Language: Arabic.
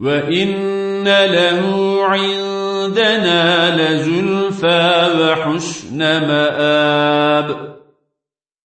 وإن له عندنا لزلفى وحسن مآب